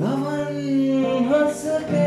लवन हंस के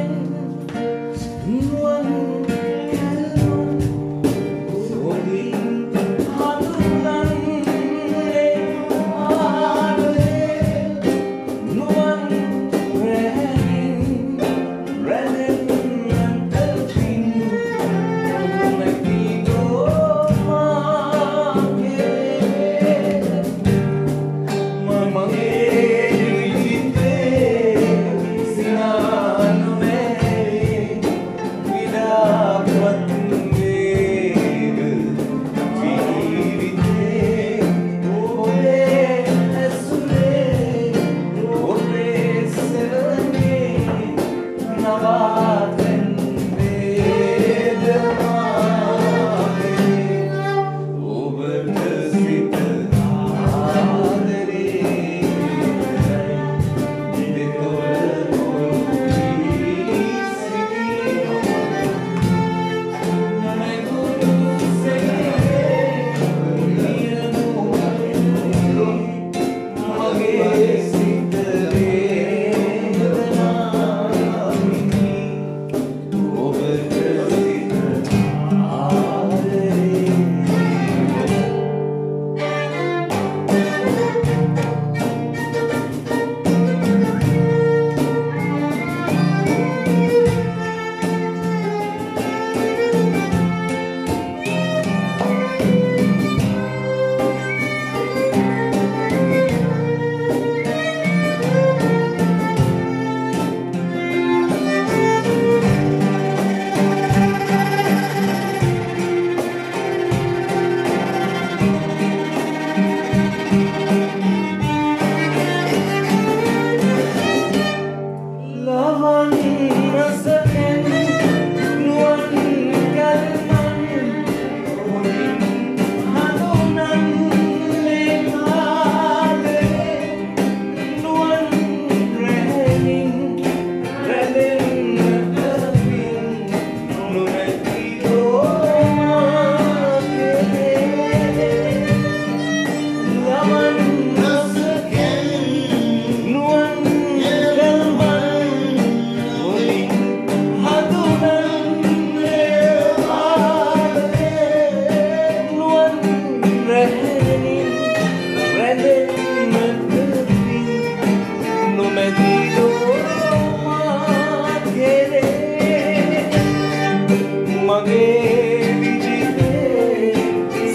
quando ele dizer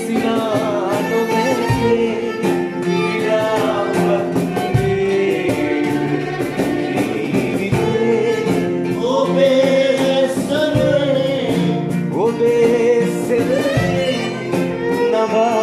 se nada vencer, virá para viver. Obedecerei, obedecerei na voz.